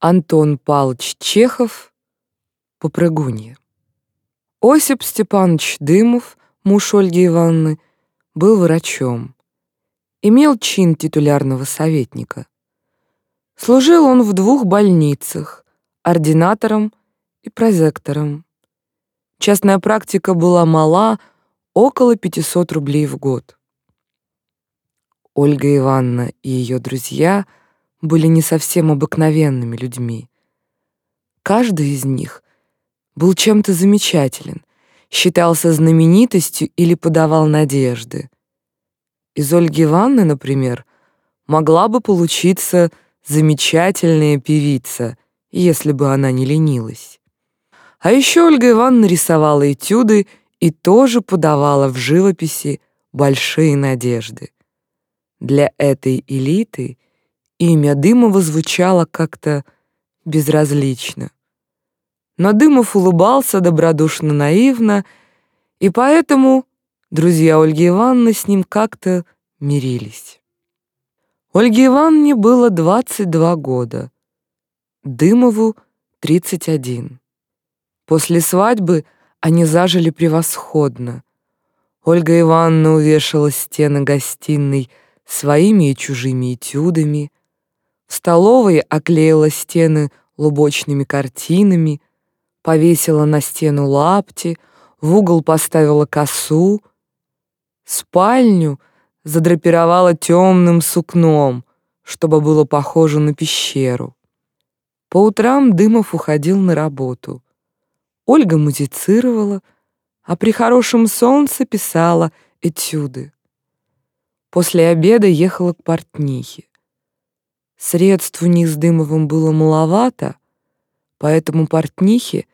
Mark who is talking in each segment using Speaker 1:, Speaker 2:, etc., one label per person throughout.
Speaker 1: Антон Павлович Чехов «Попрыгунья». Осип Степанович Дымов, муж Ольги Ивановны, был врачом. Имел чин титулярного советника. Служил он в двух больницах, ординатором и прозектором. Частная практика была мала, около 500 рублей в год. Ольга Ивановна и ее друзья были не совсем обыкновенными людьми. Каждый из них был чем-то замечателен, считался знаменитостью или подавал надежды. Из Ольги Ивановны, например, могла бы получиться замечательная певица, если бы она не ленилась. А еще Ольга Ивановна рисовала этюды и тоже подавала в живописи большие надежды. Для этой элиты имя Дымова звучало как-то безразлично. Но Дымов улыбался добродушно-наивно, и поэтому друзья Ольги Ивановны с ним как-то мирились. Ольге Ивановне было 22 года, Дымову — 31. После свадьбы они зажили превосходно. Ольга Ивановна увешала стены гостиной своими и чужими этюдами, в столовой оклеила стены лубочными картинами, повесила на стену лапти, в угол поставила косу, спальню — задрапировала темным сукном, чтобы было похоже на пещеру. По утрам Дымов уходил на работу. Ольга музицировала, а при хорошем солнце писала этюды. После обеда ехала к портнихе. Средств у них с Дымовым было маловато, поэтому портнихе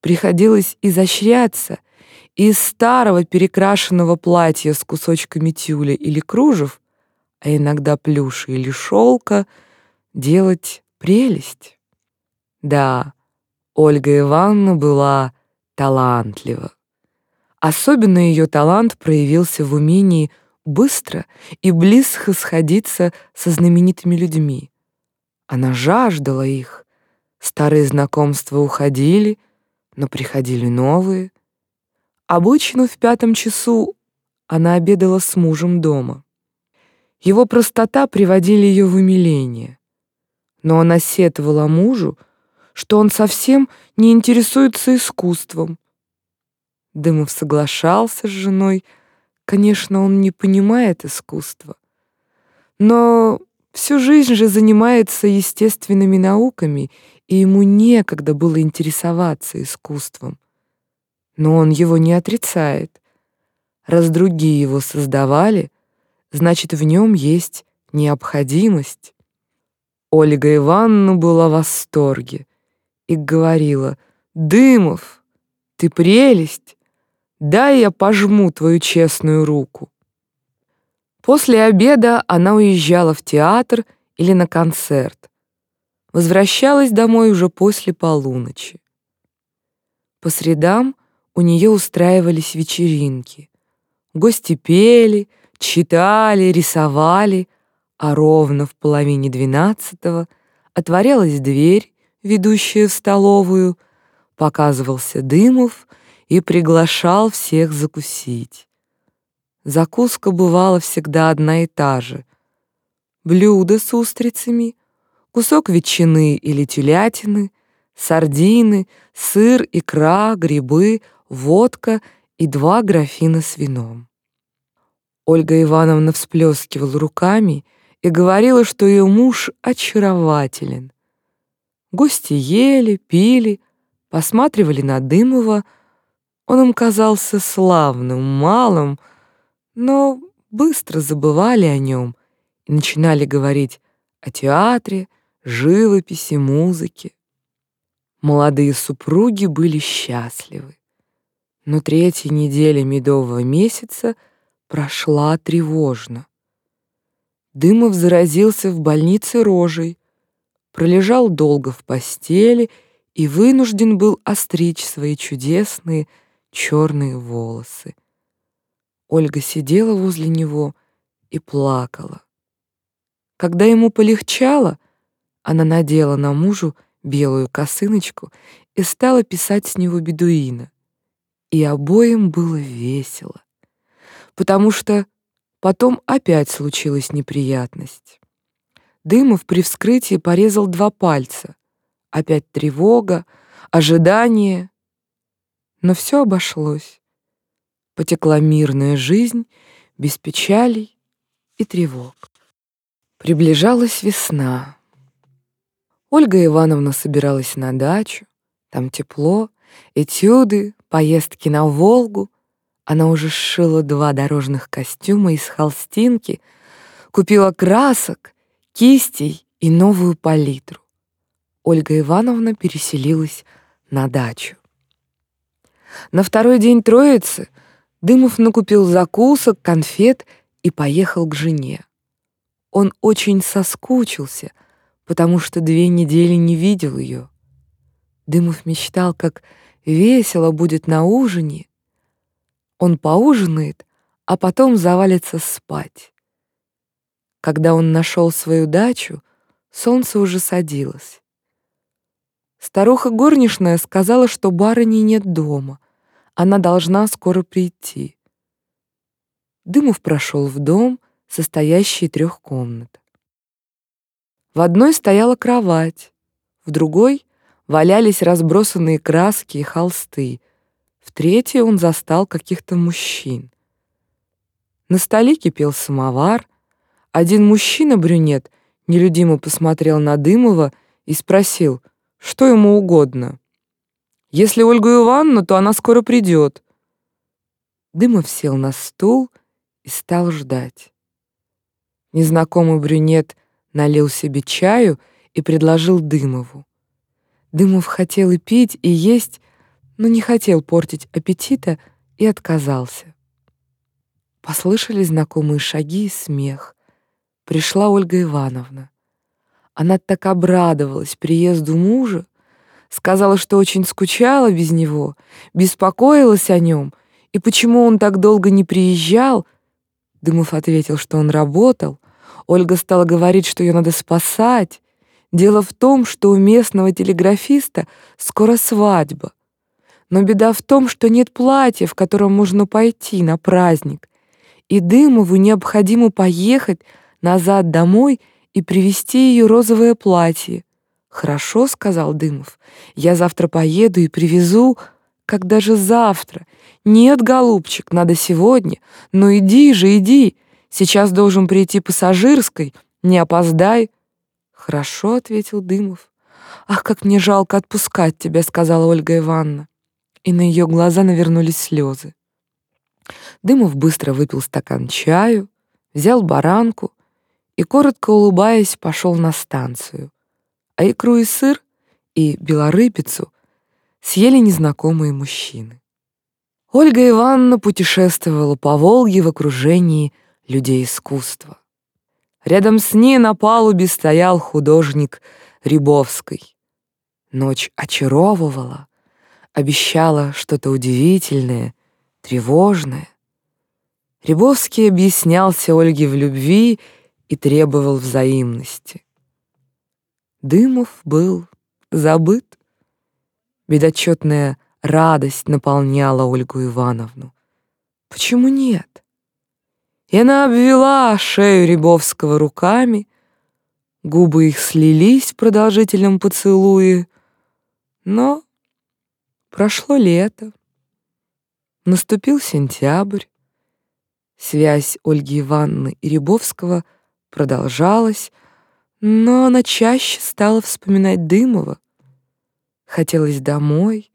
Speaker 1: приходилось изощряться — из старого перекрашенного платья с кусочками тюля или кружев, а иногда плюша или шелка, делать прелесть. Да, Ольга Ивановна была талантлива. Особенно ее талант проявился в умении быстро и близко сходиться со знаменитыми людьми. Она жаждала их. Старые знакомства уходили, но приходили новые — Обычно в пятом часу она обедала с мужем дома. Его простота приводила ее в умиление. Но она сетовала мужу, что он совсем не интересуется искусством. Дымов соглашался с женой. Конечно, он не понимает искусства. Но всю жизнь же занимается естественными науками, и ему некогда было интересоваться искусством но он его не отрицает. Раз другие его создавали, значит, в нем есть необходимость. Ольга Ивановна была в восторге и говорила, «Дымов, ты прелесть! Дай я пожму твою честную руку». После обеда она уезжала в театр или на концерт. Возвращалась домой уже после полуночи. По средам у нее устраивались вечеринки. Гости пели, читали, рисовали, а ровно в половине двенадцатого отворялась дверь, ведущая в столовую, показывался Дымов и приглашал всех закусить. Закуска бывала всегда одна и та же. Блюдо с устрицами, кусок ветчины или телятины, сардины, сыр, икра, грибы, водка и два графина с вином. Ольга Ивановна всплескивала руками и говорила, что ее муж очарователен. Гости ели, пили, посматривали на Дымова. Он им казался славным, малым, но быстро забывали о нем и начинали говорить о театре, живописи, музыке. Молодые супруги были счастливы. Но третья неделя медового месяца прошла тревожно. Дымов заразился в больнице рожей, пролежал долго в постели и вынужден был остричь свои чудесные черные волосы. Ольга сидела возле него и плакала. Когда ему полегчало, Она надела на мужу белую косыночку и стала писать с него бедуина. И обоим было весело, потому что потом опять случилась неприятность. Дымов при вскрытии порезал два пальца. Опять тревога, ожидание. Но все обошлось. Потекла мирная жизнь, без печалей и тревог. Приближалась весна. Ольга Ивановна собиралась на дачу. Там тепло, этюды, поездки на Волгу. Она уже сшила два дорожных костюма из холстинки, купила красок, кистей и новую палитру. Ольга Ивановна переселилась на дачу. На второй день Троицы Дымов накупил закусок, конфет и поехал к жене. Он очень соскучился, потому что две недели не видел ее. Дымов мечтал, как весело будет на ужине. Он поужинает, а потом завалится спать. Когда он нашел свою дачу, солнце уже садилось. Старуха горничная сказала, что барыни нет дома. Она должна скоро прийти. Дымов прошел в дом, состоящий трех комнат. В одной стояла кровать, в другой валялись разбросанные краски и холсты, в третьей он застал каких-то мужчин. На столе кипел самовар, один мужчина-брюнет нелюдимо посмотрел на Дымова и спросил — что ему угодно. Если Ольгу Ивановну, то она скоро придет. Дымов сел на стул и стал ждать. Незнакомый брюнет налил себе чаю и предложил Дымову. Дымов хотел и пить, и есть, но не хотел портить аппетита и отказался. Послышались знакомые шаги и смех. Пришла Ольга Ивановна. Она так обрадовалась приезду мужа, сказала, что очень скучала без него, беспокоилась о нем, и почему он так долго не приезжал. Дымов ответил, что он работал. Ольга стала говорить, что ее надо спасать. Дело в том, что у местного телеграфиста скоро свадьба. Но беда в том, что нет платья, в котором можно пойти на праздник. И Дымову необходимо поехать назад домой и привезти ее розовое платье. «Хорошо», — сказал Дымов, — «я завтра поеду и привезу...» «Как даже завтра?» «Нет, голубчик, надо сегодня. Ну иди же, иди. Сейчас должен прийти пассажирской. Не опоздай». «Хорошо», — ответил Дымов. «Ах, как мне жалко отпускать тебя», — сказала Ольга Ивановна. И на ее глаза навернулись слезы. Дымов быстро выпил стакан чаю, взял баранку, и, коротко улыбаясь, пошел на станцию. А икру и сыр и белорыбицу съели незнакомые мужчины. Ольга Ивановна путешествовала по Волге в окружении людей искусства. Рядом с ней на палубе стоял художник Рябовский. Ночь очаровывала, обещала что-то удивительное, тревожное. Рябовский объяснялся Ольге в любви и требовал взаимности. Дымов был забыт. Бедотчетная радость наполняла Ольгу Ивановну. Почему нет? И она обвела шею Рябовского руками, губы их слились в продолжительном поцелуе, но прошло лето, наступил сентябрь, связь Ольги Ивановны и Рябовского — продолжалась, но она чаще стала вспоминать Дымова. Хотелось домой,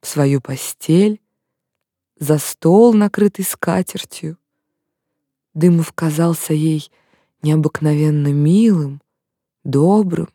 Speaker 1: в свою постель, за стол, накрытый скатертью. Дымов казался ей необыкновенно милым, добрым.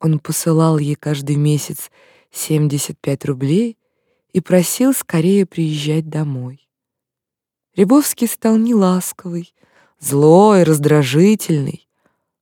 Speaker 1: Он посылал ей каждый месяц 75 рублей и просил скорее приезжать домой. Рябовский стал неласковый, злой, раздражительный.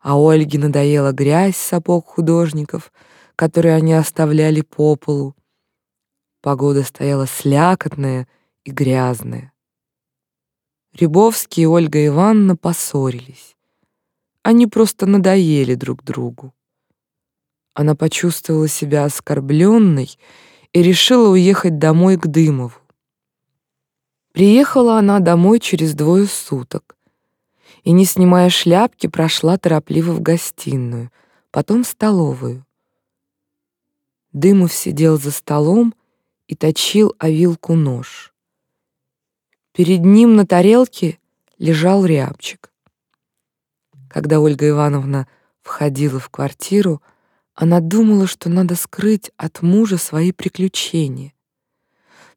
Speaker 1: А Ольге надоела грязь сапог художников, которые они оставляли по полу. Погода стояла слякотная и грязная. Рябовский и Ольга Ивановна поссорились. Они просто надоели друг другу. Она почувствовала себя оскорбленной и решила уехать домой к Дымову. Приехала она домой через двое суток и, не снимая шляпки, прошла торопливо в гостиную, потом в столовую. Дымов сидел за столом и точил о вилку нож. Перед ним на тарелке лежал рябчик. Когда Ольга Ивановна входила в квартиру, она думала, что надо скрыть от мужа свои приключения.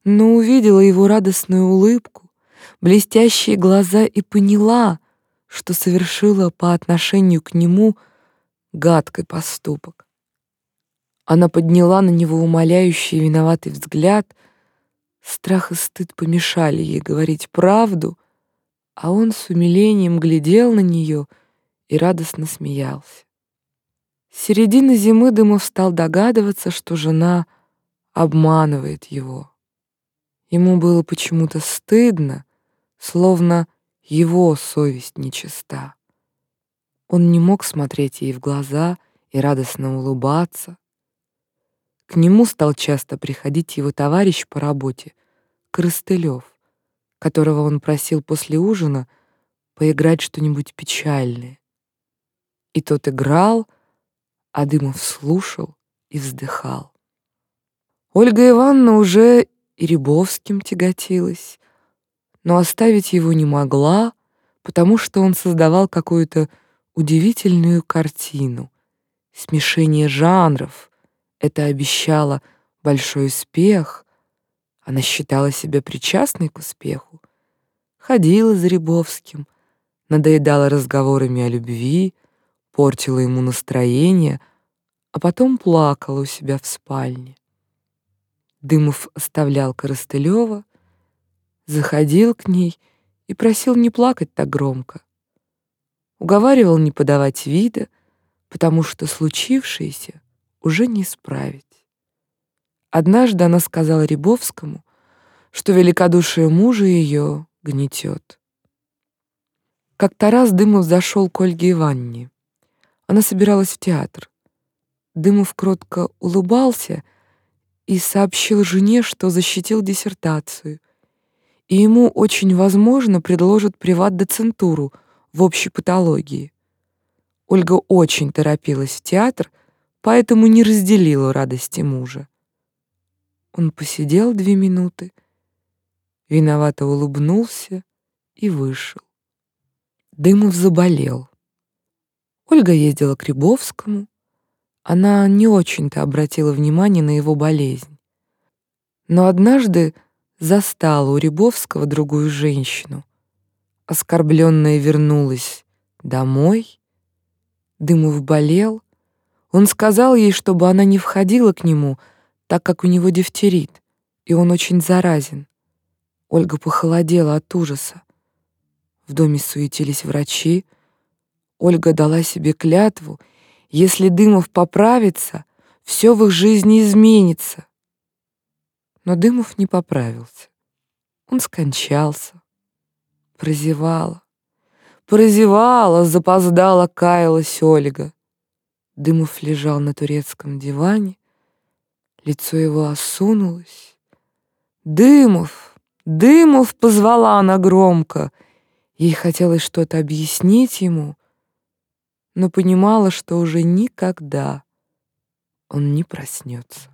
Speaker 1: Но увидела его радостную улыбку, блестящие глаза и поняла, что совершила по отношению к нему гадкий поступок. Она подняла на него умоляющий и виноватый взгляд. Страх и стыд помешали ей говорить правду, а он с умилением глядел на нее и радостно смеялся. С середины зимы Дымов стал догадываться, что жена обманывает его. Ему было почему-то стыдно, словно его совесть нечиста. Он не мог смотреть ей в глаза и радостно улыбаться. К нему стал часто приходить его товарищ по работе, Крыстылев, которого он просил после ужина поиграть что-нибудь печальное. И тот играл, а Дымов слушал и вздыхал. Ольга Ивановна уже и Рябовским тяготилась, но оставить его не могла, потому что он создавал какую-то удивительную картину, смешение жанров, это обещало большой успех. Она считала себя причастной к успеху. Ходила за Рябовским, надоедала разговорами о любви, портила ему настроение, а потом плакала у себя в спальне. Дымов оставлял Коростылева, заходил к ней и просил не плакать так громко. Уговаривал не подавать вида, потому что случившееся уже не исправить. Однажды она сказала Рябовскому, что великодушие мужа ее гнетет. Как-то раз Дымов зашел к Ольге Ивановне. Она собиралась в театр. Дымов кротко улыбался и сообщил жене, что защитил диссертацию, и ему очень возможно предложат приват-доцентуру в общей патологии. Ольга очень торопилась в театр — поэтому не разделила радости мужа. Он посидел две минуты, виновато улыбнулся и вышел. Дымов заболел. Ольга ездила к Рябовскому. Она не очень-то обратила внимание на его болезнь. Но однажды застала у Рябовского другую женщину. Оскорбленная вернулась домой. Дымов болел, он сказал ей, чтобы она не входила к нему, так как у него дифтерит, и он очень заразен. Ольга похолодела от ужаса. В доме суетились врачи. Ольга дала себе клятву, если Дымов поправится, все в их жизни изменится. Но Дымов не поправился. Он скончался. Прозевала. Прозевала, запоздала, каялась Ольга. Дымов лежал на турецком диване, лицо его осунулось. «Дымов! Дымов!» — позвала она громко. Ей хотелось что-то объяснить ему, но понимала, что уже никогда он не проснется.